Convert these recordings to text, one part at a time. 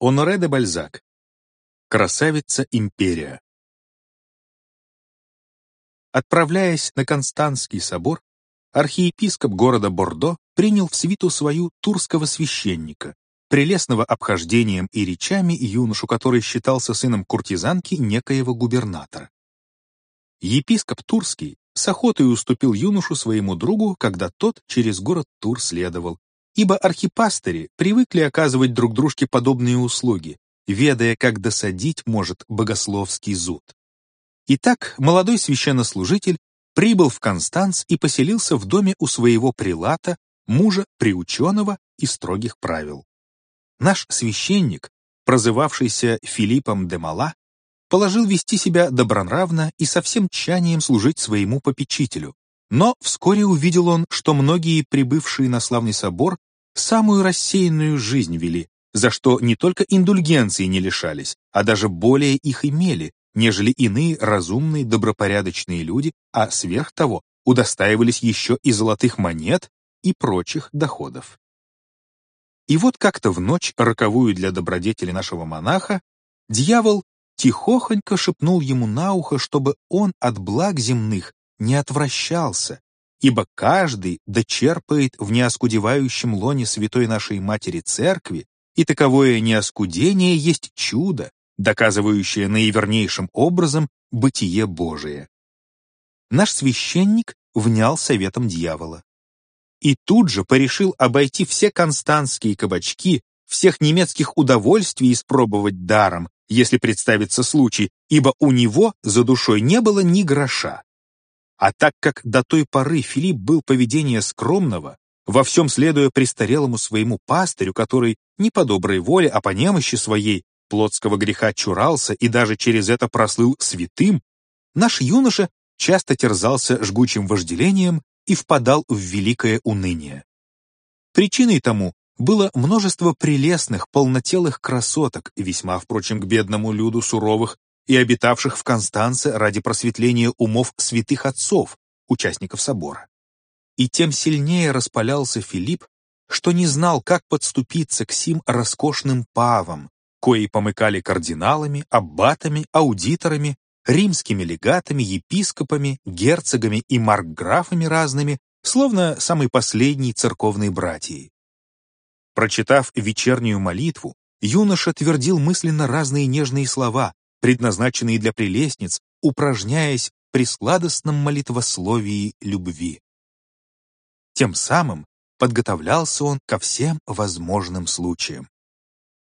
Оноре де Бальзак. Красавица Империя. Отправляясь на Константский собор, архиепископ города Бордо принял в свиту свою турского священника, прелестного обхождением и речами юношу, который считался сыном куртизанки некоего губернатора. Епископ Турский с охотой уступил юношу своему другу, когда тот через город Тур следовал, ибо архипастыри привыкли оказывать друг дружке подобные услуги, ведая, как досадить может богословский зуд. Итак, молодой священнослужитель прибыл в Констанц и поселился в доме у своего прилата, мужа приученного и строгих правил. Наш священник, прозывавшийся Филиппом де Мала, положил вести себя добронравно и со всем тщанием служить своему попечителю. Но вскоре увидел он, что многие прибывшие на славный собор самую рассеянную жизнь вели, за что не только индульгенции не лишались, а даже более их имели, нежели иные разумные добропорядочные люди, а сверх того удостаивались еще и золотых монет и прочих доходов. И вот как-то в ночь, роковую для добродетели нашего монаха, дьявол тихохонько шепнул ему на ухо, чтобы он от благ земных не отвращался, ибо каждый дочерпает в неоскудевающем лоне святой нашей Матери Церкви, и таковое неоскудение есть чудо, доказывающее наивернейшим образом бытие Божие. Наш священник внял советом дьявола и тут же порешил обойти все константские кабачки, всех немецких удовольствий испробовать даром, если представится случай, ибо у него за душой не было ни гроша. А так как до той поры Филипп был поведения скромного, во всем следуя престарелому своему пастырю, который не по доброй воле, а по немощи своей плотского греха чурался и даже через это прослыл святым, наш юноша часто терзался жгучим вожделением и впадал в великое уныние. Причиной тому было множество прелестных, полнотелых красоток, весьма, впрочем, к бедному люду суровых и обитавших в Констанце ради просветления умов святых отцов, участников собора. И тем сильнее распалялся Филипп, что не знал, как подступиться к сим роскошным павам, кои помыкали кардиналами, аббатами, аудиторами, римскими легатами, епископами, герцогами и маркграфами разными, словно самой последней церковной братьей. Прочитав вечернюю молитву, юноша твердил мысленно разные нежные слова, предназначенные для прелестниц, упражняясь при сладостном молитвословии любви. Тем самым подготовлялся он ко всем возможным случаям.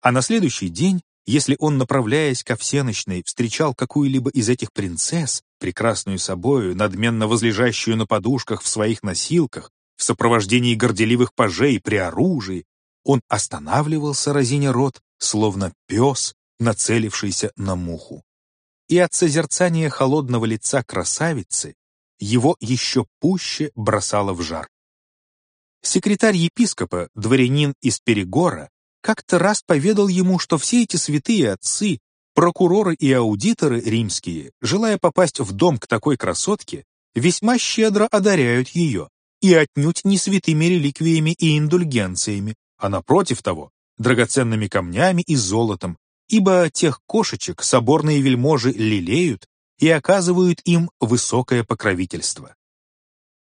А на следующий день если он, направляясь ко всеночной, встречал какую-либо из этих принцесс, прекрасную собою, надменно возлежащую на подушках в своих носилках, в сопровождении горделивых пажей при оружии, он останавливался, разиня рот, словно пес, нацелившийся на муху. И от созерцания холодного лица красавицы его еще пуще бросало в жар. Секретарь епископа, дворянин из Перегора, как-то раз поведал ему, что все эти святые отцы, прокуроры и аудиторы римские, желая попасть в дом к такой красотке, весьма щедро одаряют ее, и отнюдь не святыми реликвиями и индульгенциями, а напротив того, драгоценными камнями и золотом, ибо тех кошечек соборные вельможи лелеют и оказывают им высокое покровительство.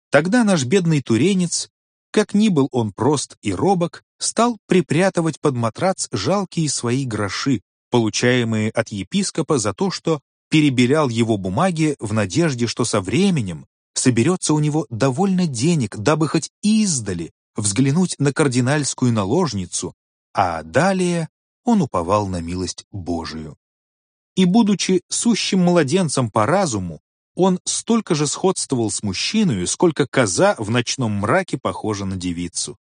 Тогда наш бедный туренец как ни был он прост и робок, стал припрятывать под матрац жалкие свои гроши, получаемые от епископа за то, что перебелял его бумаги в надежде, что со временем соберется у него довольно денег, дабы хоть издали взглянуть на кардинальскую наложницу, а далее он уповал на милость Божию. И, будучи сущим младенцем по разуму, он столько же сходствовал с мужчиной, сколько коза в ночном мраке похожа на девицу.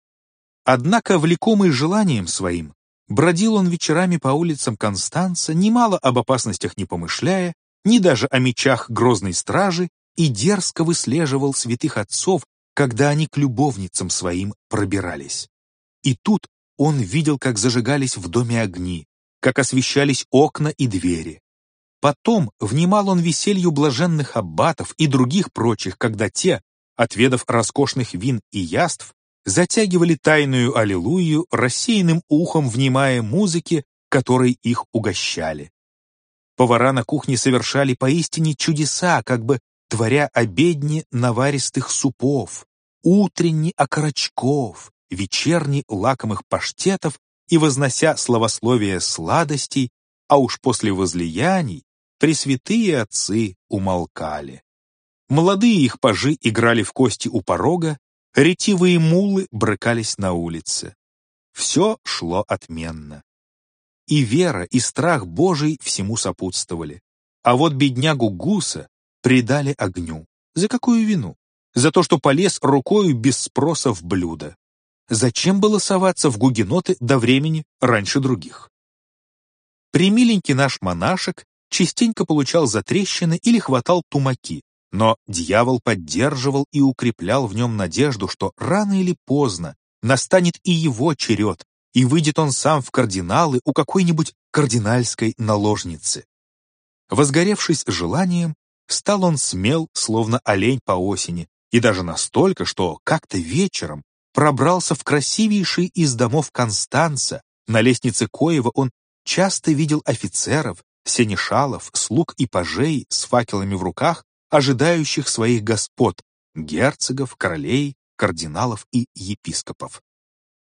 Однако, влекомый желанием своим, бродил он вечерами по улицам Констанца, немало об опасностях не помышляя, ни даже о мечах грозной стражи, и дерзко выслеживал святых отцов, когда они к любовницам своим пробирались. И тут он видел, как зажигались в доме огни, как освещались окна и двери, Потом внимал он веселью блаженных аббатов и других прочих, когда те, отведав роскошных вин и яств, затягивали тайную аллилуйю, рассеянным ухом внимая музыке, которой их угощали. Повара на кухне совершали поистине чудеса, как бы творя обедни наваристых супов, утренни окорочков, вечерни лакомых паштетов и вознося словословие сладостей, а уж после возлияний пресвятые отцы умолкали. Молодые их пажи играли в кости у порога, ретивые мулы брыкались на улице. Все шло отменно. И вера, и страх Божий всему сопутствовали. А вот беднягу Гуса предали огню. За какую вину? За то, что полез рукою без спроса в блюдо. Зачем было соваться в гугеноты до времени раньше других? Примиленький наш монашек частенько получал затрещины или хватал тумаки, но дьявол поддерживал и укреплял в нем надежду, что рано или поздно настанет и его черед, и выйдет он сам в кардиналы у какой-нибудь кардинальской наложницы. Возгоревшись желанием, стал он смел, словно олень по осени, и даже настолько, что как-то вечером пробрался в красивейший из домов Констанца, на лестнице коего он часто видел офицеров, сенешалов, слуг и пажей с факелами в руках, ожидающих своих господ, герцогов, королей, кардиналов и епископов.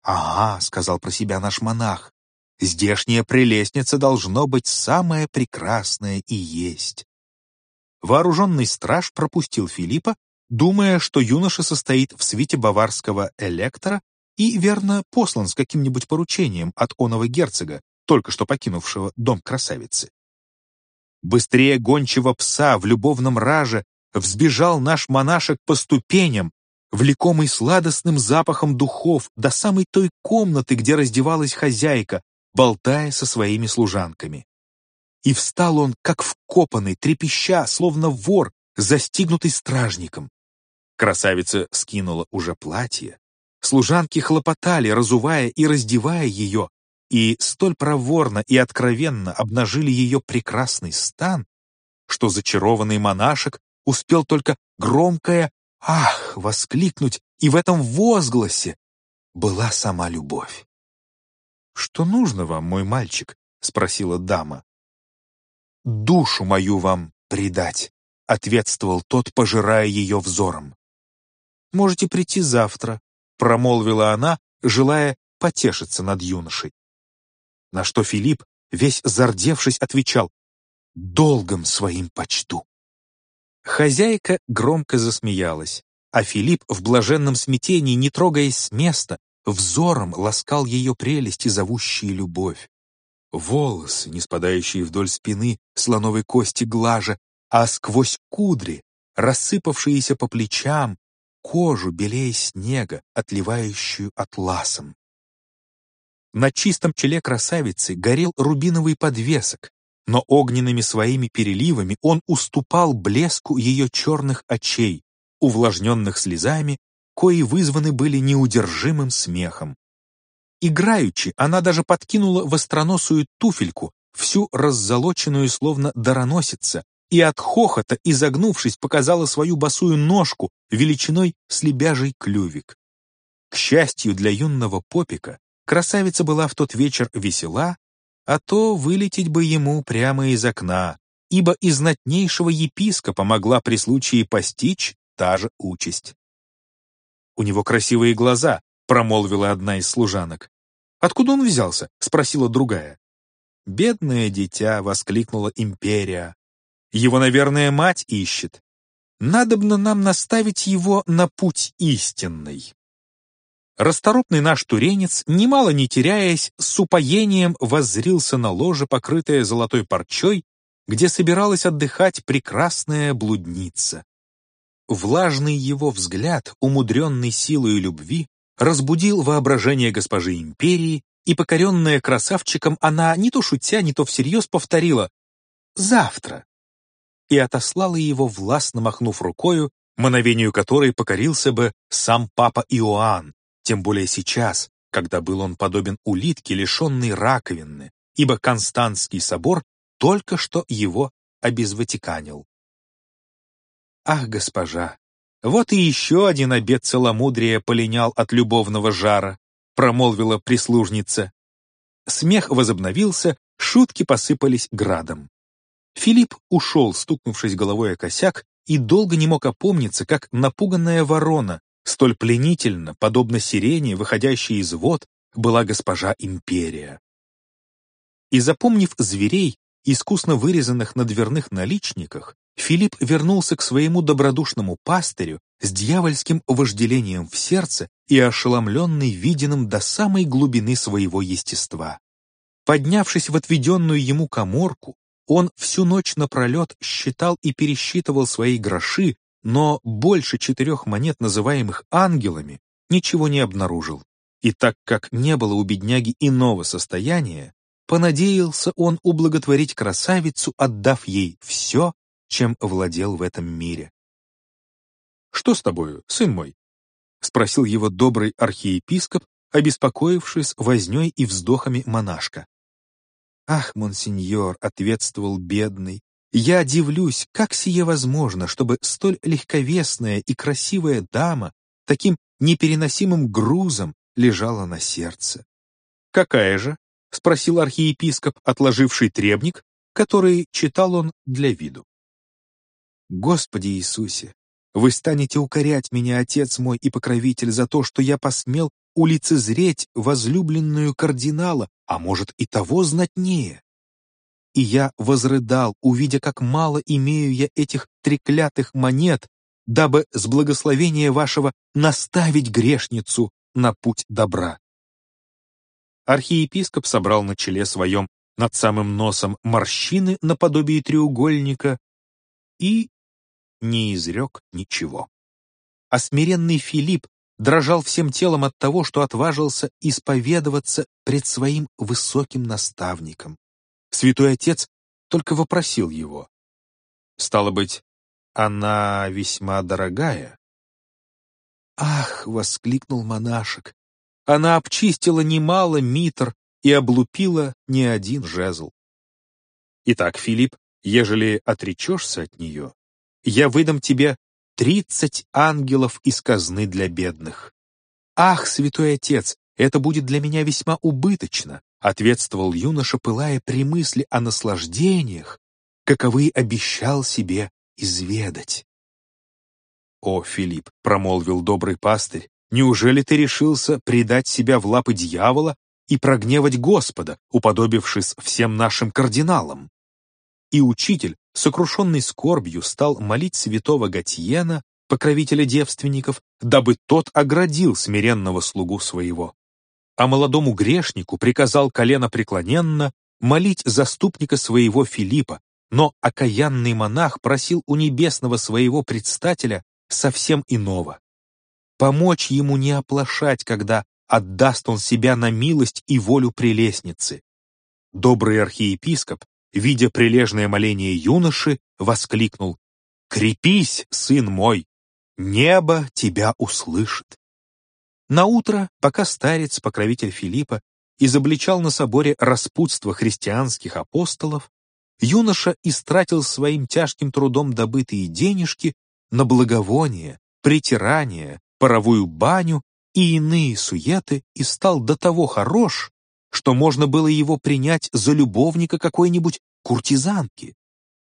«Ага», — сказал про себя наш монах, — «здешняя прелестница должно быть самая прекрасная и есть». Вооруженный страж пропустил Филиппа, думая, что юноша состоит в свите баварского электора и, верно, послан с каким-нибудь поручением от оного герцога, только что покинувшего дом красавицы. Быстрее гончего пса в любовном раже взбежал наш монашек по ступеням, влекомый сладостным запахом духов до самой той комнаты, где раздевалась хозяйка, болтая со своими служанками. И встал он, как вкопанный, трепеща, словно вор, застигнутый стражником. Красавица скинула уже платье. Служанки хлопотали, разувая и раздевая ее, и столь проворно и откровенно обнажили ее прекрасный стан, что зачарованный монашек успел только громкое «Ах!» воскликнуть, и в этом возгласе была сама любовь. «Что нужно вам, мой мальчик?» — спросила дама. «Душу мою вам предать», — ответствовал тот, пожирая ее взором. «Можете прийти завтра», — промолвила она, желая потешиться над юношей. На что Филипп, весь зардевшись, отвечал «Долгом своим почту». Хозяйка громко засмеялась, а Филипп в блаженном смятении, не трогаясь с места, взором ласкал ее прелести, зовущие любовь. Волосы, не спадающие вдоль спины, слоновой кости глажа, а сквозь кудри, рассыпавшиеся по плечам, кожу белее снега, отливающую атласом. На чистом челе красавицы горел рубиновый подвесок, но огненными своими переливами он уступал блеску ее черных очей, увлажненных слезами, кои вызваны были неудержимым смехом. Играючи, она даже подкинула востроносую туфельку, всю раззолоченную словно дароносица, и от хохота, изогнувшись, показала свою босую ножку величиной с лебяжий клювик. К счастью для юного попика, Красавица была в тот вечер весела, а то вылететь бы ему прямо из окна, ибо из знатнейшего епископа могла при случае постичь та же участь. «У него красивые глаза», — промолвила одна из служанок. «Откуда он взялся?» — спросила другая. «Бедное дитя!» — воскликнула империя. «Его, наверное, мать ищет. Надобно нам наставить его на путь истинный». Расторопный наш туренец, немало не теряясь, с упоением воззрился на ложе, покрытое золотой парчой, где собиралась отдыхать прекрасная блудница. Влажный его взгляд, умудренный силой любви, разбудил воображение госпожи империи, и, покоренная красавчиком, она не то шутя, не то всерьез повторила «завтра» и отослала его, властно махнув рукою, мановению которой покорился бы сам папа Иоанн, тем более сейчас, когда был он подобен улитке, лишенной раковины, ибо Константский собор только что его обезватиканил. Ах, госпожа, вот и еще один обед целомудрия полинял от любовного жара, промолвила прислужница. Смех возобновился, шутки посыпались градом. Филипп ушел, стукнувшись головой о косяк, и долго не мог опомниться, как напуганная ворона, столь пленительно, подобно сирене, выходящей из вод, была госпожа Империя. И запомнив зверей, искусно вырезанных на дверных наличниках, Филипп вернулся к своему добродушному пастырю с дьявольским вожделением в сердце и ошеломленный виденным до самой глубины своего естества. Поднявшись в отведенную ему коморку, он всю ночь напролет считал и пересчитывал свои гроши, но больше четырех монет, называемых ангелами, ничего не обнаружил. И так как не было у бедняги иного состояния, понадеялся он ублаготворить красавицу, отдав ей все, чем владел в этом мире. «Что с тобою, сын мой?» — спросил его добрый архиепископ, обеспокоившись вознёй и вздохами монашка. «Ах, монсеньор», — ответствовал бедный, «я дивлюсь, как сие возможно, чтобы столь легковесная и красивая дама таким непереносимым грузом лежала на сердце». «Какая же?» — спросил архиепископ, отложивший требник, который читал он для виду. «Господи Иисусе, вы станете укорять меня, Отец мой и покровитель, за то, что я посмел улицезреть возлюбленную кардинала, а может и того знатнее. И я возрыдал, увидя, как мало имею я этих треклятых монет, дабы с благословения вашего наставить грешницу на путь добра. Архиепископ собрал на челе своем над самым носом морщины наподобие треугольника и не изрек ничего. А смиренный Филипп дрожал всем телом от того, что отважился исповедоваться пред своим высоким наставником. Святой Отец только вопросил его. «Стало быть, она весьма дорогая?» «Ах!» — воскликнул монашек. «Она обчистила немало митр и облупила не один жезл. Итак, Филипп, ежели отречешься от нее, я выдам тебе тридцать ангелов из казны для бедных. Ах, святой отец, это будет для меня весьма убыточно, ответствовал юноша, пылая при мысли о наслаждениях, каковы обещал себе изведать. «О, Филипп», — промолвил добрый пастырь, «неужели ты решился предать себя в лапы дьявола и прогневать Господа, уподобившись всем нашим кардиналам?» И учитель, сокрушенный скорбью, стал молить святого Гатьена, покровителя девственников, дабы тот оградил смиренного слугу своего. А молодому грешнику приказал колено преклоненно молить заступника своего Филиппа, но окаянный монах просил у небесного своего предстателя совсем иного. Помочь ему не оплошать, когда отдаст он себя на милость и волю прелестницы. Добрый архиепископ видя прилежное моление юноши, воскликнул «Крепись, сын мой! Небо тебя услышит!» Наутро, пока старец, покровитель Филиппа, изобличал на соборе распутство христианских апостолов, юноша истратил своим тяжким трудом добытые денежки на благовоние, притирание, паровую баню и иные суеты и стал до того хорош, что можно было его принять за любовника какой-нибудь куртизанки.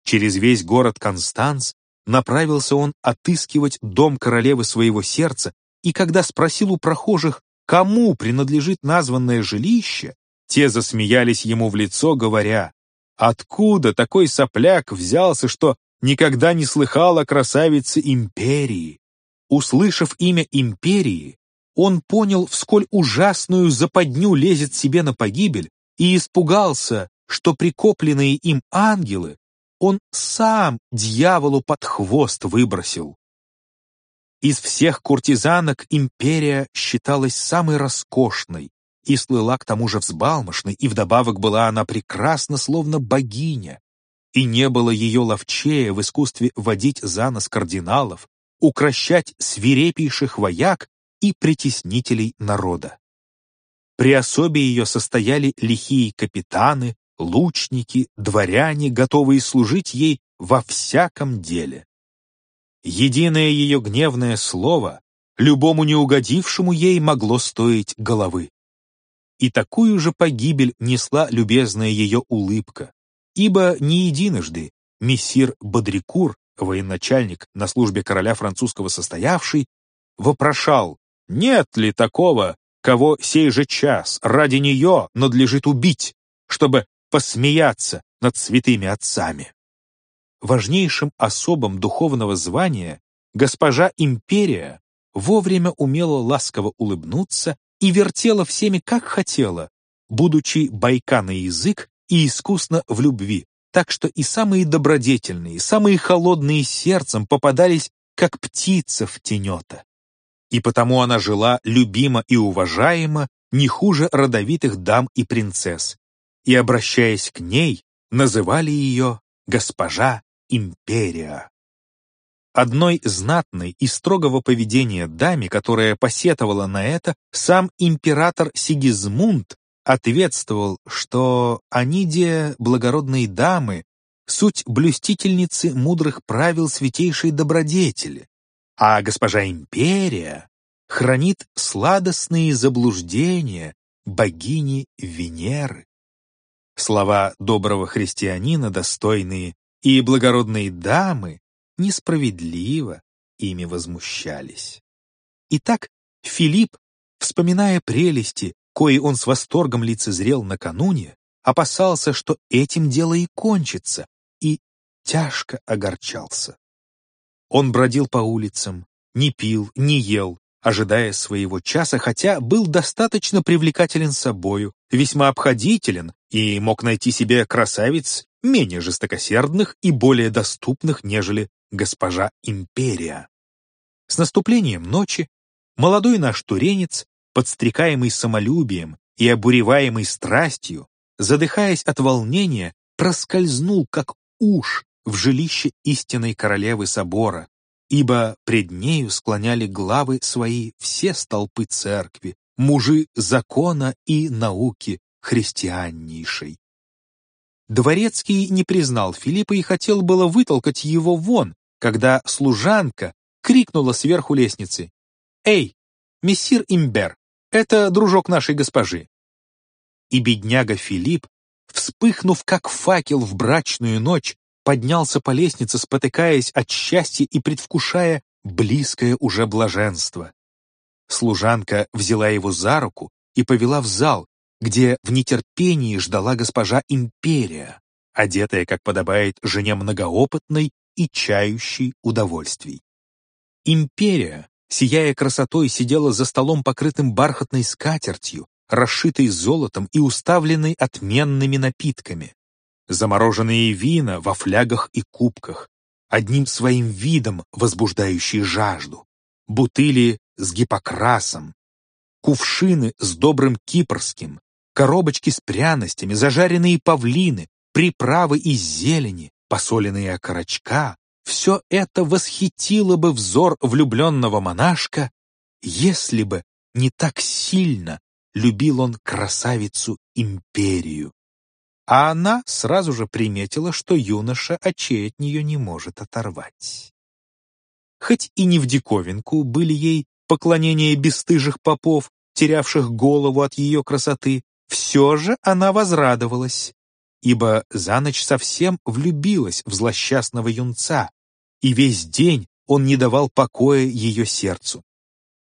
Через весь город Констанц направился он отыскивать дом королевы своего сердца, и когда спросил у прохожих, кому принадлежит названное жилище, те засмеялись ему в лицо, говоря, «Откуда такой сопляк взялся, что никогда не слыхал о красавице империи?» Услышав имя империи, он понял, в сколь ужасную западню лезет себе на погибель, и испугался, что прикопленные им ангелы он сам дьяволу под хвост выбросил. Из всех куртизанок империя считалась самой роскошной и слыла к тому же взбалмошной, и вдобавок была она прекрасна, словно богиня, и не было ее ловчее в искусстве водить за нос кардиналов, укращать свирепейших вояк и притеснителей народа. При особе ее состояли лихие капитаны, лучники, дворяне, готовые служить ей во всяком деле. Единое ее гневное слово любому неугодившему ей могло стоить головы. и такую же погибель несла любезная ее улыбка, ибо не единожды мессир Бодрикур, военачальник на службе короля французского состоявший, вопрошал, нет ли такого, кого сей же час ради нее надлежит убить, чтобы посмеяться над святыми отцами. Важнейшим особам духовного звания госпожа Империя вовремя умела ласково улыбнуться и вертела всеми как хотела, будучи бойка на язык и искусно в любви, так что и самые добродетельные, самые холодные сердцем попадались, как птица в тенета. И потому она жила любима и уважаема не хуже родовитых дам и принцесс, и, обращаясь к ней, называли ее госпожа Империя. Одной знатной и строгого поведения даме, которая посетовала на это, сам император Сигизмунд ответствовал, что они, благородные дамы, суть блюстительницы мудрых правил святейшей добродетели, а госпожа Империя хранит сладостные заблуждения богини Венеры. Слова доброго христианина, достойные и благородные дамы, несправедливо ими возмущались. Итак, Филипп, вспоминая прелести, кои он с восторгом лицезрел накануне, опасался, что этим дело и кончится, и тяжко огорчался. Он бродил по улицам, не пил, не ел, ожидая своего часа, хотя был достаточно привлекателен собою, весьма обходителен и мог найти себе красавиц менее жестокосердных и более доступных, нежели госпожа Империя. С наступлением ночи молодой наш туренец, подстрекаемый самолюбием и обуреваемый страстью, задыхаясь от волнения, проскользнул, как уж, в жилище истинной королевы собора, ибо пред нею склоняли главы свои все столпы церкви, мужи закона и науки христианнейшей. Дворецкий не признал Филиппа и хотел было вытолкать его вон, когда служанка крикнула сверху лестницы. «Эй, мессир Имбер, это дружок нашей госпожи!» И бедняга Филипп, вспыхнув как факел в брачную ночь, поднялся по лестнице, спотыкаясь от счастья и предвкушая близкое уже блаженство. Служанка взяла его за руку и повела в зал, где в нетерпении ждала госпожа Империя, одетая, как подобает, жене многоопытной и чающей удовольствий. Империя, сияя красотой, сидела за столом, покрытым бархатной скатертью, расшитой золотом и уставленной отменными напитками. Замороженные вина во флягах и кубках, одним своим видом возбуждающие жажду, бутыли с гипокрасом, кувшины с добрым кипрским, коробочки с пряностями, зажаренные павлины, приправы из зелени, посоленные окорочка, все это восхитило бы взор влюбленного монашка, если бы не так сильно любил он красавицу-империю. А она сразу же приметила, что юноша очей от нее не может оторвать. Хоть и не в диковинку были ей поклонения бесстыжих попов, терявших голову от ее красоты, все же она возрадовалась, ибо за ночь совсем влюбилась в злосчастного юнца, и весь день он не давал покоя ее сердцу.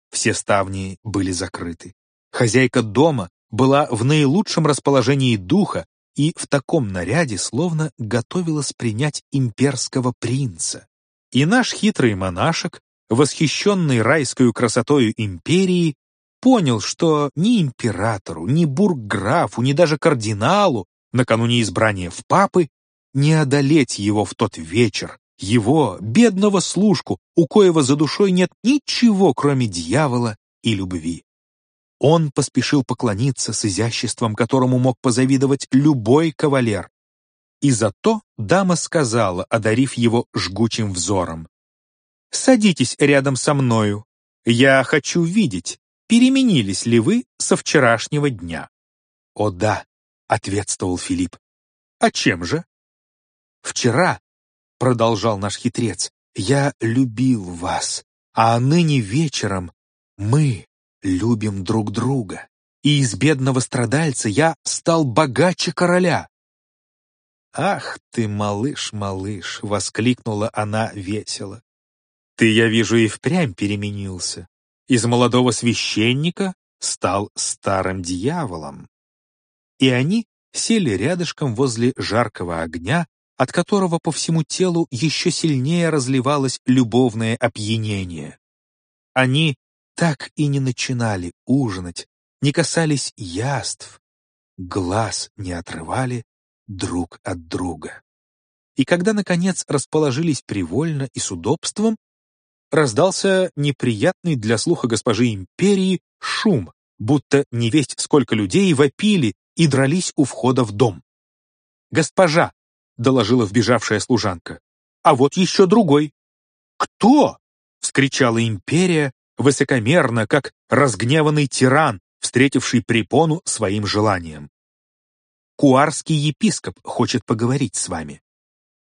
Все ставни были закрыты. Хозяйка дома была в наилучшем расположении духа и в таком наряде словно готовилась принять имперского принца. И наш хитрый монашек, восхищенный райскою красотою империи, понял, что ни императору, ни бургграфу, ни даже кардиналу накануне избрания в папы не одолеть его в тот вечер, его, бедного служку, у коего за душой нет ничего, кроме дьявола и любви. Он поспешил поклониться с изяществом, которому мог позавидовать любой кавалер. И зато дама сказала, одарив его жгучим взором, «Садитесь рядом со мною. Я хочу видеть, переменились ли вы со вчерашнего дня?» «О да», — ответствовал Филипп. «А чем же?» «Вчера», — продолжал наш хитрец, — «я любил вас, а ныне вечером мы любим друг друга». и из бедного страдальца я стал богаче короля». «Ах ты, малыш, малыш!» — воскликнула она весело. «Ты, я вижу, и впрямь переменился. Из молодого священника стал старым дьяволом». И они сели рядышком возле жаркого огня, от которого по всему телу еще сильнее разливалось любовное опьянение. Они так и не начинали ужинать, не касались яств, глаз не отрывали друг от друга. И когда, наконец, расположились привольно и с удобством, раздался неприятный для слуха госпожи империи шум, будто невесть сколько людей вопили и дрались у входа в дом. «Госпожа!» — доложила вбежавшая служанка. «А вот еще другой!» «Кто?» — вскричала империя, высокомерно, как разгневанный тиран, встретивший препону своим желанием. Куарский епископ хочет поговорить с вами».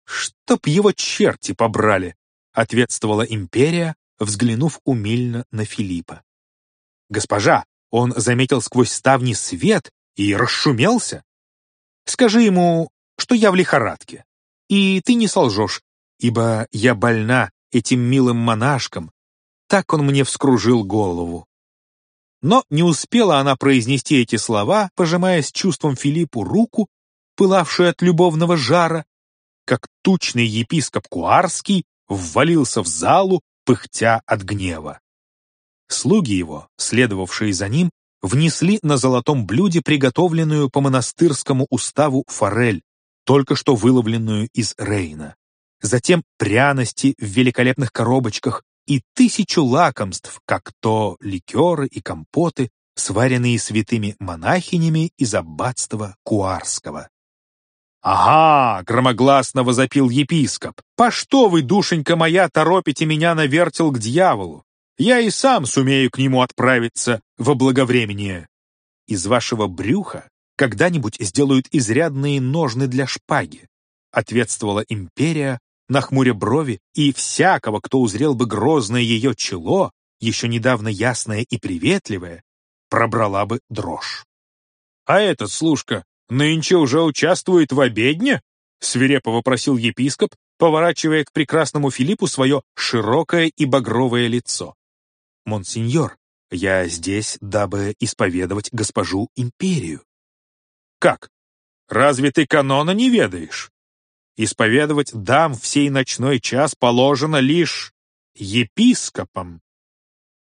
«Чтоб его черти побрали!» — ответствовала империя, взглянув умильно на Филиппа. «Госпожа, он заметил сквозь ставни свет и расшумелся. Скажи ему, что я в лихорадке, и ты не солжешь, ибо я больна этим милым монашком. Так он мне вскружил голову. Но не успела она произнести эти слова, пожимая с чувством Филиппу руку, пылавшую от любовного жара, как тучный епископ Куарский ввалился в залу, пыхтя от гнева. Слуги его, следовавшие за ним, внесли на золотом блюде приготовленную по монастырскому уставу форель, только что выловленную из Рейна. Затем пряности в великолепных коробочках и тысячу лакомств, как то ликеры и компоты, сваренные святыми монахинями из аббатства Куарского. «Ага!» — громогласно возопил епископ. «По что вы, душенька моя, торопите меня на вертел к дьяволу? Я и сам сумею к нему отправиться во благовремение. Из вашего брюха когда-нибудь сделают изрядные ножны для шпаги», — ответствовала империя, нахмуря брови, и всякого, кто узрел бы грозное ее чело, еще недавно ясное и приветливое, пробрала бы дрожь. «А этот служка нынче уже участвует в обедне?» — свирепо вопросил епископ, поворачивая к прекрасному Филиппу свое широкое и багровое лицо. «Монсеньор, я здесь, дабы исповедовать госпожу империю». «Как? Разве ты канона не ведаешь? Исповедовать дам в сей ночной час положено лишь епископам.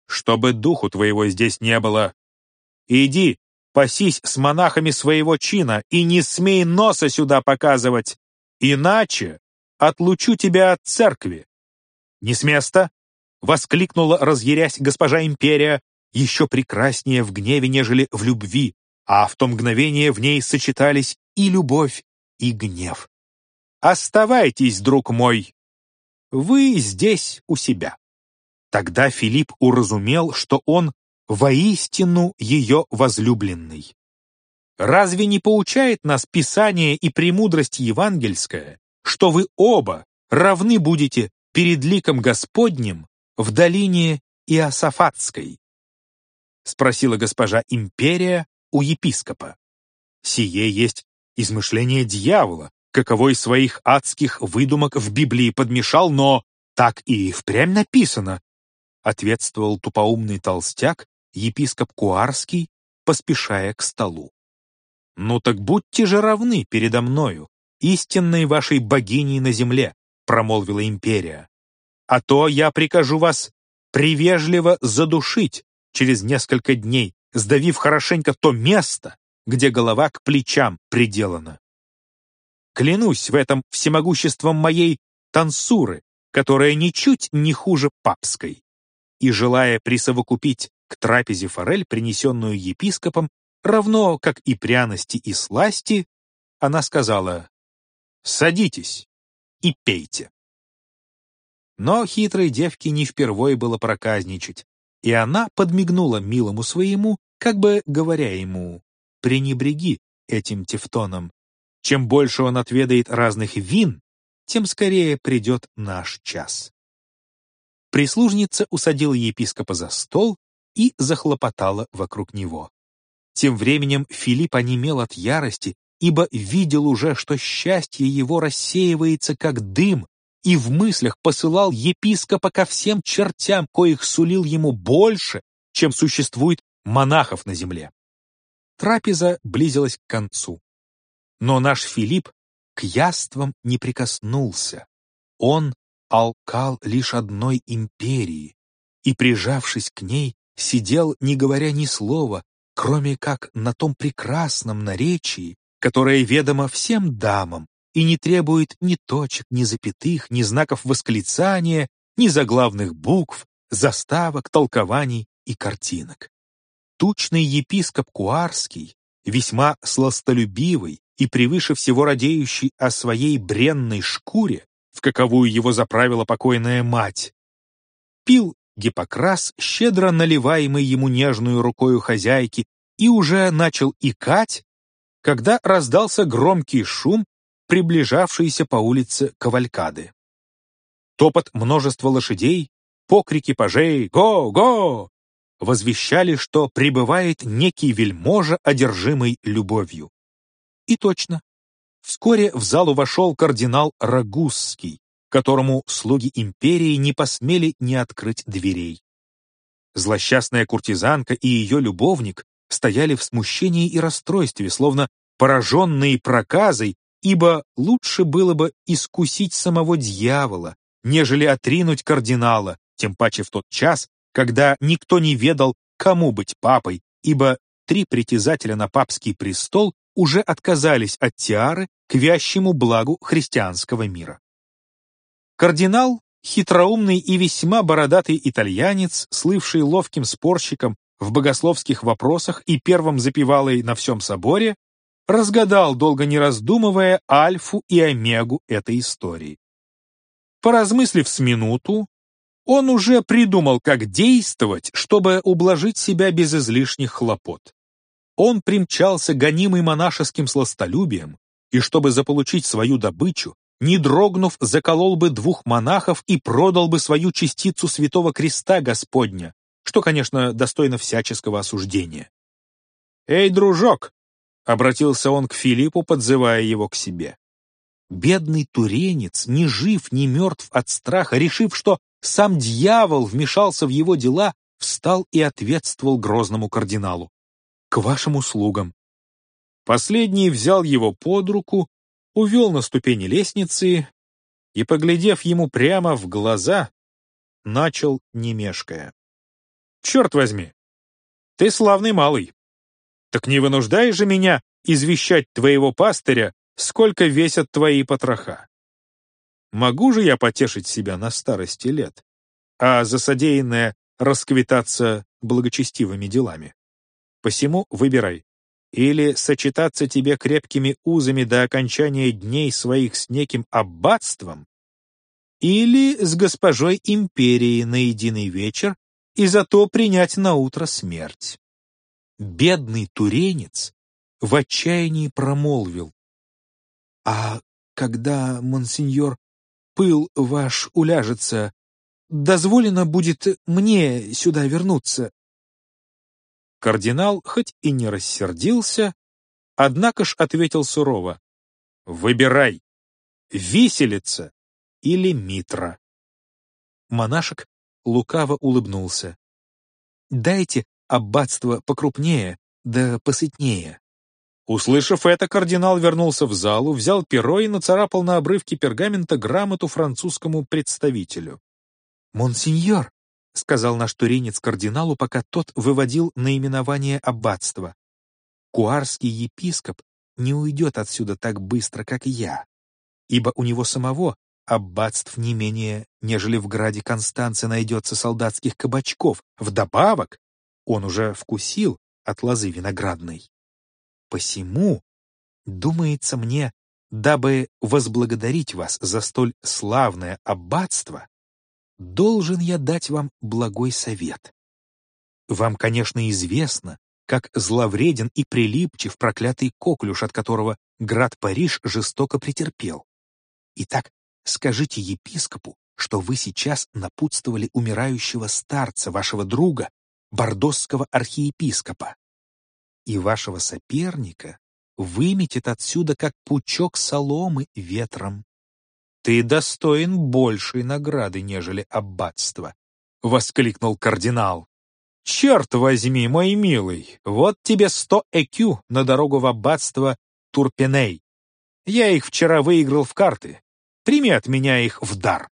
Чтобы духу твоего здесь не было, иди, пасись с монахами своего чина и не смей носа сюда показывать, иначе отлучу тебя от церкви. Не с места, — воскликнула, разъярясь госпожа империя, еще прекраснее в гневе, нежели в любви, а в то мгновение в ней сочетались и любовь, и гнев. Оставайтесь, друг мой. Вы здесь у себя. Тогда Филипп уразумел, что он воистину ее возлюбленный. Разве не поучает нас Писание и премудрость евангельская, что вы оба равны будете перед ликом Господним в долине Иосафатской? Спросила госпожа Империя у епископа. Сие есть измышление дьявола, каковой своих адских выдумок в Библии подмешал, но так и впрямь написано, ответствовал тупоумный толстяк, епископ Куарский, поспешая к столу. «Ну так будьте же равны передо мною, истинной вашей богиней на земле», промолвила империя. «А то я прикажу вас привежливо задушить через несколько дней, сдавив хорошенько то место, где голова к плечам приделана. Клянусь в этом всемогуществом моей тансуры, которая ничуть не хуже папской. И желая присовокупить к трапезе форель, принесенную епископом, равно как и пряности и сласти, она сказала «Садитесь и пейте». Но хитрой девке не впервой было проказничать, и она подмигнула милому своему, как бы говоря ему «пренебреги этим тефтоном, чем больше он отведает разных вин, тем скорее придет наш час. Прислужница усадила епископа за стол и захлопотала вокруг него. Тем временем Филипп онемел от ярости, ибо видел уже, что счастье его рассеивается, как дым, и в мыслях посылал епископа ко всем чертям, коих сулил ему больше, чем существует монахов на земле. Трапеза близилась к концу. Но наш Филипп к яствам не прикоснулся. Он алкал лишь одной империи и, прижавшись к ней, сидел, не говоря ни слова, кроме как на том прекрасном наречии, которое ведомо всем дамам и не требует ни точек, ни запятых, ни знаков восклицания, ни заглавных букв, заставок, толкований и картинок. Тучный епископ Куарский, весьма сластолюбивый и превыше всего радеющий о своей бренной шкуре, в каковую его заправила покойная мать, пил Гиппокрас, щедро наливаемый ему нежную рукою хозяйки, и уже начал икать, когда раздался громкий шум, приближавшийся по улице Кавалькады. Топот множества лошадей, покрики пажей «Го! Го!» возвещали, что прибывает некий вельможа, одержимый любовью. И точно. Вскоре в залу вошел кардинал Рагусский, которому слуги империи не посмели не открыть дверей. Злосчастная куртизанка и ее любовник стояли в смущении и расстройстве, словно пораженные проказой, ибо лучше было бы искусить самого дьявола, нежели отринуть кардинала, тем паче в тот час, когда никто не ведал, кому быть папой, ибо три притязателя на папский престол уже отказались от тиары к вящему благу христианского мира. Кардинал, хитроумный и весьма бородатый итальянец, слывший ловким спорщиком в богословских вопросах и первым запевалой на всем соборе, разгадал, долго не раздумывая, альфу и омегу этой истории. Поразмыслив с минуту, он уже придумал, как действовать, чтобы ублажить себя без излишних хлопот. Он примчался гонимый монашеским сластолюбием, и чтобы заполучить свою добычу, не дрогнув, заколол бы двух монахов и продал бы свою частицу святого креста Господня, что, конечно, достойно всяческого осуждения. «Эй, дружок!» — обратился он к Филиппу, подзывая его к себе. Бедный туренец, ни жив, ни мертв от страха, решив, что сам дьявол вмешался в его дела, встал и ответствовал грозному кардиналу. «К вашим услугам». Последний взял его под руку увел на ступени лестницы и, поглядев ему прямо в глаза, начал не мешкая. «Черт возьми! Ты славный малый! Так не вынуждай же меня извещать твоего пастыря, сколько весят твои потроха. Могу же я потешить себя на старости лет, а за содеянное расквитаться благочестивыми делами? Посему выбирай, или сочетаться тебе крепкими узами до окончания дней своих с неким аббатством, или с госпожой империи на единый вечер и зато принять на утро смерть. Бедный туренец в отчаянии промолвил. «А когда, монсеньор, пыл ваш уляжется, дозволено будет мне сюда вернуться, Кардинал хоть и не рассердился, однако ж ответил сурово. «Выбирай, виселица или митра». Монашек лукаво улыбнулся. «Дайте аббатство покрупнее, да посытнее». Услышав это, кардинал вернулся в залу, взял перо и нацарапал на обрывке пергамента грамоту французскому представителю. «Монсеньор», — сказал наш туринец кардиналу, пока тот выводил наименование аббатства. «Куарский епископ не уйдет отсюда так быстро, как я, ибо у него самого аббатств не менее, нежели в граде Констанце найдется солдатских кабачков. Вдобавок, он уже вкусил от лозы виноградной. Посему, думается мне, дабы возблагодарить вас за столь славное аббатство, должен я дать вам благой совет. Вам, конечно, известно, как зловреден и прилипчив проклятый коклюш, от которого град Париж жестоко претерпел. Итак, скажите епископу, что вы сейчас напутствовали умирающего старца, вашего друга, бордосского архиепископа. и вашего соперника выметит отсюда, как пучок соломы ветром. Ты достоин большей награды, нежели аббатство, — воскликнул кардинал. «Черт возьми, мой милый, вот тебе сто экю на дорогу в аббатство Турпеней. Я их вчера выиграл в карты. Прими от меня их в дар».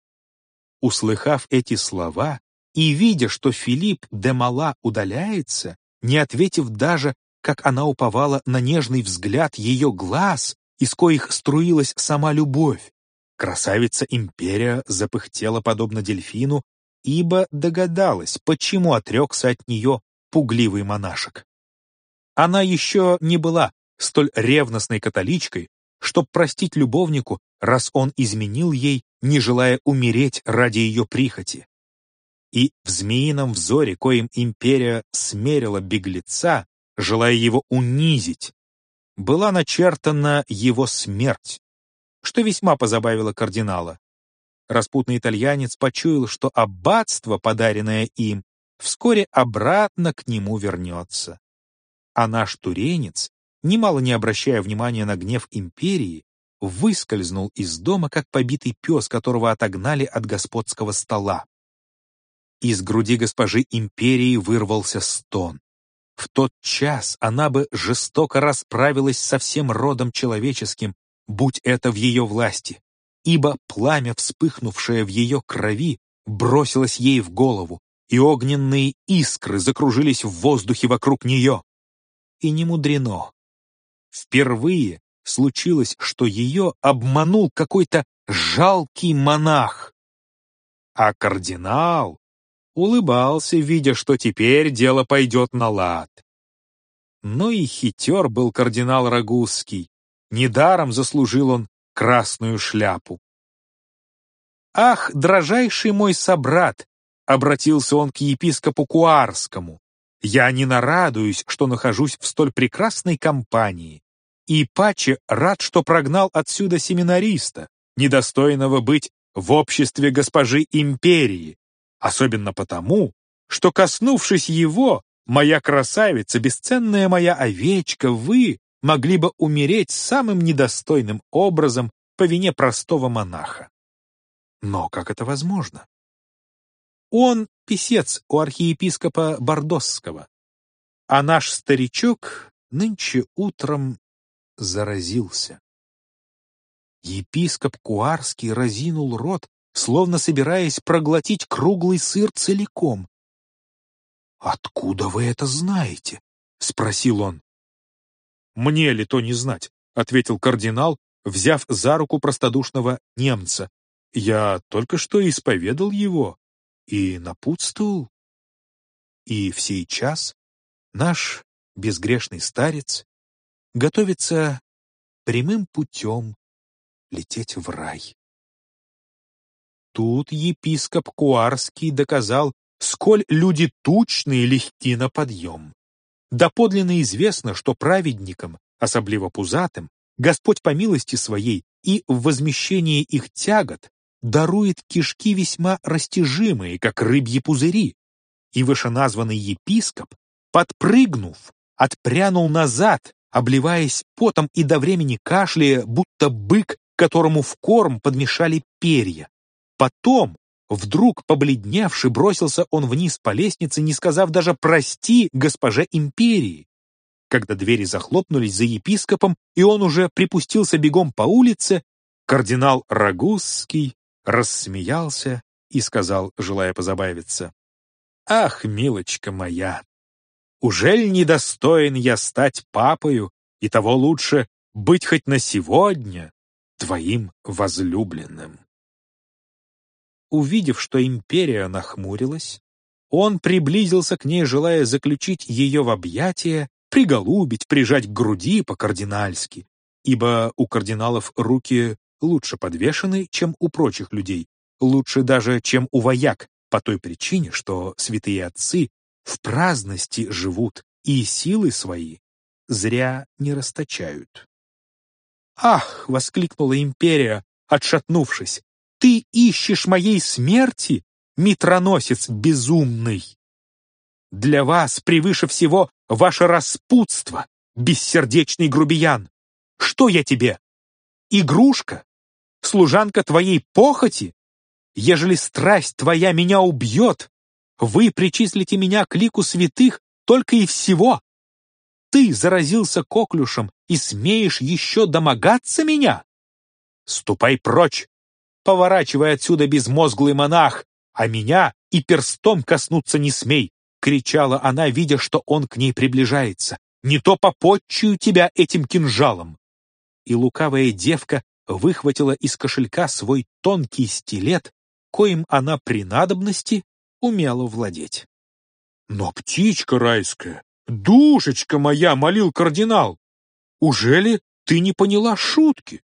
Услыхав эти слова и видя, что Филипп де Мала удаляется, не ответив даже, как она уповала на нежный взгляд ее глаз, из коих струилась сама любовь, красавица Империя запыхтела подобно дельфину ибо догадалась, почему отрекся от нее пугливый монашек. Она еще не была столь ревностной католичкой, чтоб простить любовнику, раз он изменил ей, не желая умереть ради ее прихоти. И в змеином взоре, коим империя смерила беглеца, желая его унизить, была начертана его смерть, что весьма позабавило кардинала. Распутный итальянец почуял, что аббатство, подаренное им, вскоре обратно к нему вернется. А наш туренец, немало не обращая внимания на гнев империи, выскользнул из дома, как побитый пес, которого отогнали от господского стола. Из груди госпожи империи вырвался стон. В тот час она бы жестоко расправилась со всем родом человеческим, будь это в ее власти ибо пламя, вспыхнувшее в ее крови, бросилось ей в голову, и огненные искры закружились в воздухе вокруг нее. И не мудрено. Впервые случилось, что ее обманул какой-то жалкий монах. А кардинал улыбался, видя, что теперь дело пойдет на лад. Но и хитер был кардинал Рагузский. Недаром заслужил он красную шляпу. «Ах, дрожайший мой собрат!» — обратился он к епископу Куарскому. «Я не нарадуюсь, что нахожусь в столь прекрасной компании, и паче рад, что прогнал отсюда семинариста, недостойного быть в обществе госпожи империи, особенно потому, что, коснувшись его, моя красавица, бесценная моя овечка, вы могли бы умереть самым недостойным образом по вине простого монаха. Но как это возможно? Он писец у архиепископа Бордосского, а наш старичок нынче утром заразился. Епископ Куарский разинул рот, словно собираясь проглотить круглый сыр целиком. «Откуда вы это знаете?» — спросил он. «Мне ли то не знать?» — ответил кардинал, взяв за руку простодушного немца. «Я только что исповедал его и напутствовал. И в сей час наш безгрешный старец готовится прямым путем лететь в рай». Тут епископ Куарский доказал, сколь люди тучные легки на подъем. Доподлинно известно, что праведникам, особливо пузатым, Господь по милости своей и в возмещении их тягот дарует кишки весьма растяжимые, как рыбьи пузыри. И вышеназванный епископ, подпрыгнув, отпрянул назад, обливаясь потом и до времени кашляя, будто бык, которому в корм подмешали перья. Потом, Вдруг, побледневший, бросился он вниз по лестнице, не сказав даже «прости, госпоже империи». Когда двери захлопнулись за епископом, и он уже припустился бегом по улице, кардинал Рагузский рассмеялся и сказал, желая позабавиться, «Ах, милочка моя, ужель недостоин я стать папою, и того лучше быть хоть на сегодня твоим возлюбленным?» Увидев, что империя нахмурилась, он приблизился к ней, желая заключить ее в объятия, приголубить, прижать к груди по-кардинальски, ибо у кардиналов руки лучше подвешены, чем у прочих людей, лучше даже, чем у вояк, по той причине, что святые отцы в праздности живут и силы свои зря не расточают. «Ах!» — воскликнула империя, отшатнувшись. Ты ищешь моей смерти, митроносец безумный!» Для вас превыше всего ваше распутство, бессердечный грубиян. Что я тебе? Игрушка? Служанка твоей похоти? Ежели страсть твоя меня убьет, вы причислите меня к лику святых только и всего. Ты заразился коклюшем и смеешь еще домогаться меня? Ступай прочь, поворачивай отсюда безмозглый монах, а меня и перстом коснуться не смей, кричала она, видя, что он к ней приближается. Не то попотчую тебя этим кинжалом. И лукавая девка выхватила из кошелька свой тонкий стилет, коим она при надобности умела владеть. «Но птичка райская, душечка моя!» — молил кардинал. «Ужели ты не поняла шутки?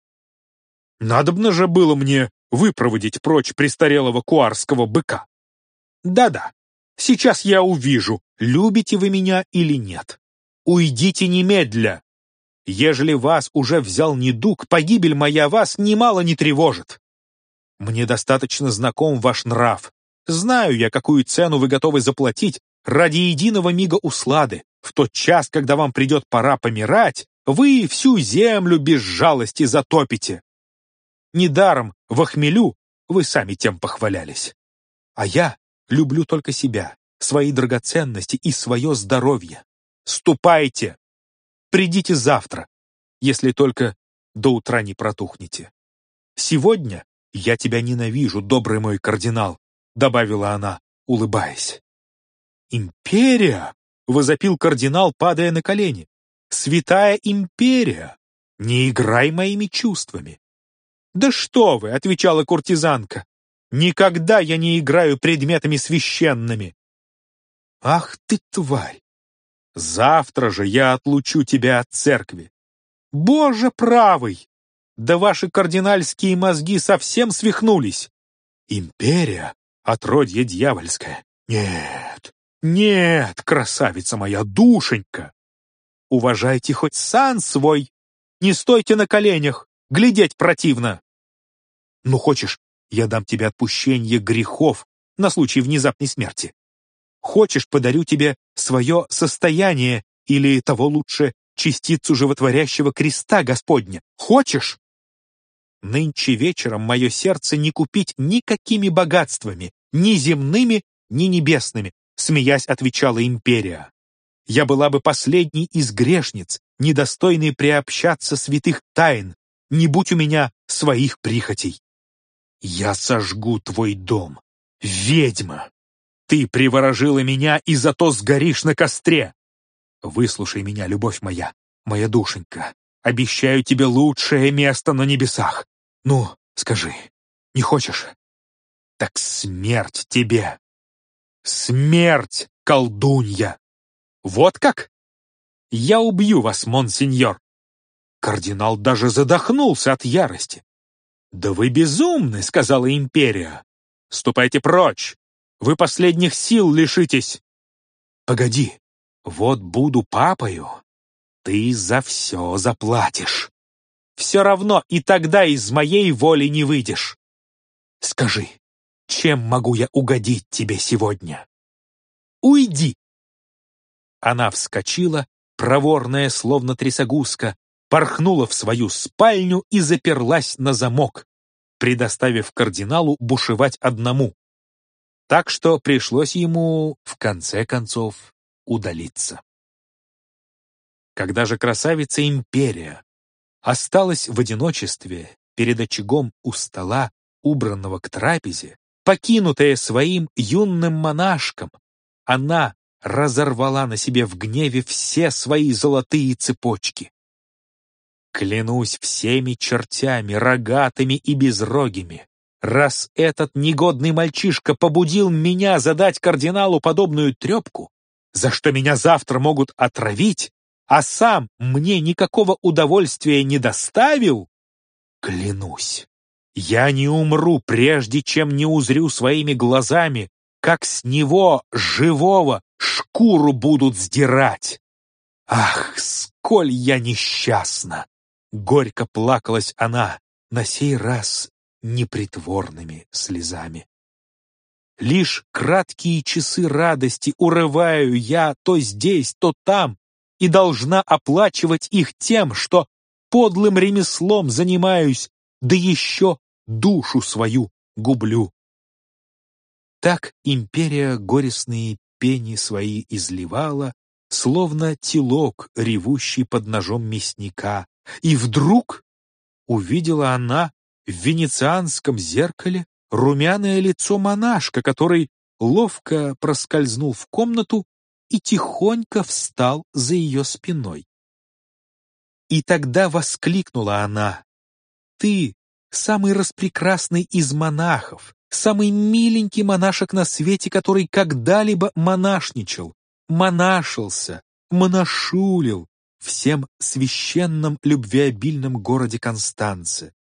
Надобно же было мне выпроводить прочь престарелого куарского быка. Да-да, сейчас я увижу, любите вы меня или нет. Уйдите немедля. Ежели вас уже взял недуг, погибель моя вас немало не тревожит. Мне достаточно знаком ваш нрав. Знаю я, какую цену вы готовы заплатить ради единого мига услады. В тот час, когда вам придет пора помирать, вы всю землю без жалости затопите. Недаром в охмелю вы сами тем похвалялись. А я люблю только себя, свои драгоценности и свое здоровье. Ступайте! Придите завтра, если только до утра не протухнете. Сегодня я тебя ненавижу, добрый мой кардинал, добавила она, улыбаясь. «Империя!» — возопил кардинал, падая на колени. «Святая империя! Не играй моими чувствами!» «Да что вы!» — отвечала куртизанка. «Никогда я не играю предметами священными!» «Ах ты, тварь! Завтра же я отлучу тебя от церкви!» «Боже правый! Да ваши кардинальские мозги совсем свихнулись! Империя — отродье дьявольское! Нет, нет, красавица моя, душенька! Уважайте хоть сан свой! Не стойте на коленях, глядеть противно! Ну, хочешь, я дам тебе отпущение грехов на случай внезапной смерти. Хочешь, подарю тебе свое состояние или, того лучше, частицу животворящего креста Господня. Хочешь? Нынче вечером мое сердце не купить никакими богатствами, ни земными, ни небесными, смеясь отвечала империя. Я была бы последней из грешниц, недостойной приобщаться святых тайн, не будь у меня своих прихотей. Я сожгу твой дом, ведьма! Ты приворожила меня и зато сгоришь на костре! Выслушай меня, любовь моя, моя душенька. Обещаю тебе лучшее место на небесах. Ну, скажи, не хочешь? Так смерть тебе! Смерть, колдунья! Вот как? Я убью вас, монсеньор!» Кардинал даже задохнулся от ярости. «Да вы безумны!» — сказала империя. «Ступайте прочь! Вы последних сил лишитесь!» «Погоди, вот буду папою, ты за все заплатишь. Все равно и тогда из моей воли не выйдешь. Скажи, чем могу я угодить тебе сегодня? Уйди!» Она вскочила, проворная, словно трясогузка, порхнула в свою спальню и заперлась на замок, предоставив кардиналу бушевать одному. Так что пришлось ему, в конце концов, удалиться. Когда же красавица Империя осталась в одиночестве перед очагом у стола, убранного к трапезе, покинутая своим юным монашком, она разорвала на себе в гневе все свои золотые цепочки. Клянусь всеми чертями, рогатыми и безрогими, раз этот негодный мальчишка побудил меня задать кардиналу подобную трепку, за что меня завтра могут отравить, а сам мне никакого удовольствия не доставил, клянусь, я не умру, прежде чем не узрю своими глазами, как с него, живого, шкуру будут сдирать. Ах, сколь я несчастна! Горько плакалась она, на сей раз непритворными слезами. Лишь краткие часы радости урываю я то здесь, то там, и должна оплачивать их тем, что подлым ремеслом занимаюсь, да еще душу свою гублю. Так империя горестные пени свои изливала, словно телок, ревущий под ножом мясника, и вдруг увидела она в венецианском зеркале румяное лицо монашка, который ловко проскользнул в комнату и тихонько встал за ее спиной. И тогда воскликнула она, «Ты, самый распрекрасный из монахов, самый миленький монашек на свете, который когда-либо монашничал, монашился, монашулил всем священном любвеобильном городе Констанце.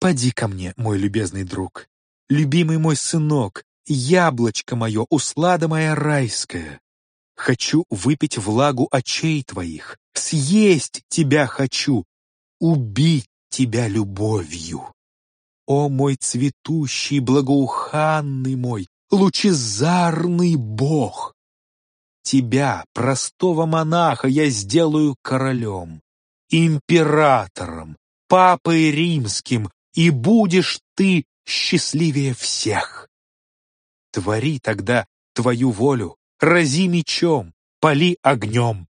Поди ко мне, мой любезный друг, любимый мой сынок, яблочко мое, услада моя райская. Хочу выпить влагу очей твоих, съесть тебя хочу, убить тебя любовью. О мой цветущий, благоуханный мой, лучезарный Бог! Тебя, простого монаха, я сделаю королем, императором, папой римским, и будешь ты счастливее всех. Твори тогда твою волю, рази мечом, пали огнем.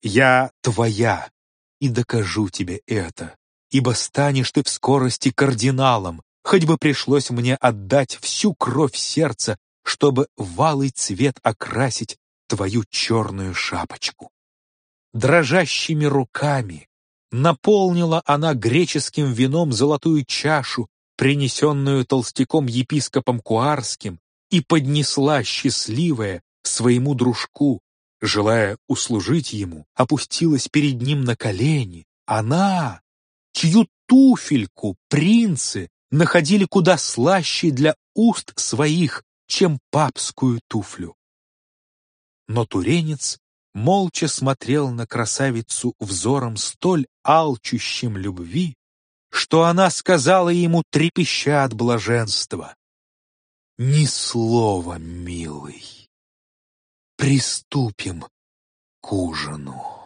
Я твоя, и докажу тебе это, ибо станешь ты в скорости кардиналом, хоть бы пришлось мне отдать всю кровь сердца, чтобы валый цвет окрасить твою черную шапочку. Дрожащими руками наполнила она греческим вином золотую чашу, принесенную толстяком-епископом Куарским, и поднесла счастливая своему дружку, желая услужить ему, опустилась перед ним на колени. Она, чью туфельку принцы находили куда слаще для уст своих, чем папскую туфлю. Но туренец молча смотрел на красавицу взором столь алчущим любви, что она сказала ему, трепеща от блаженства, «Ни слова, милый, приступим к ужину».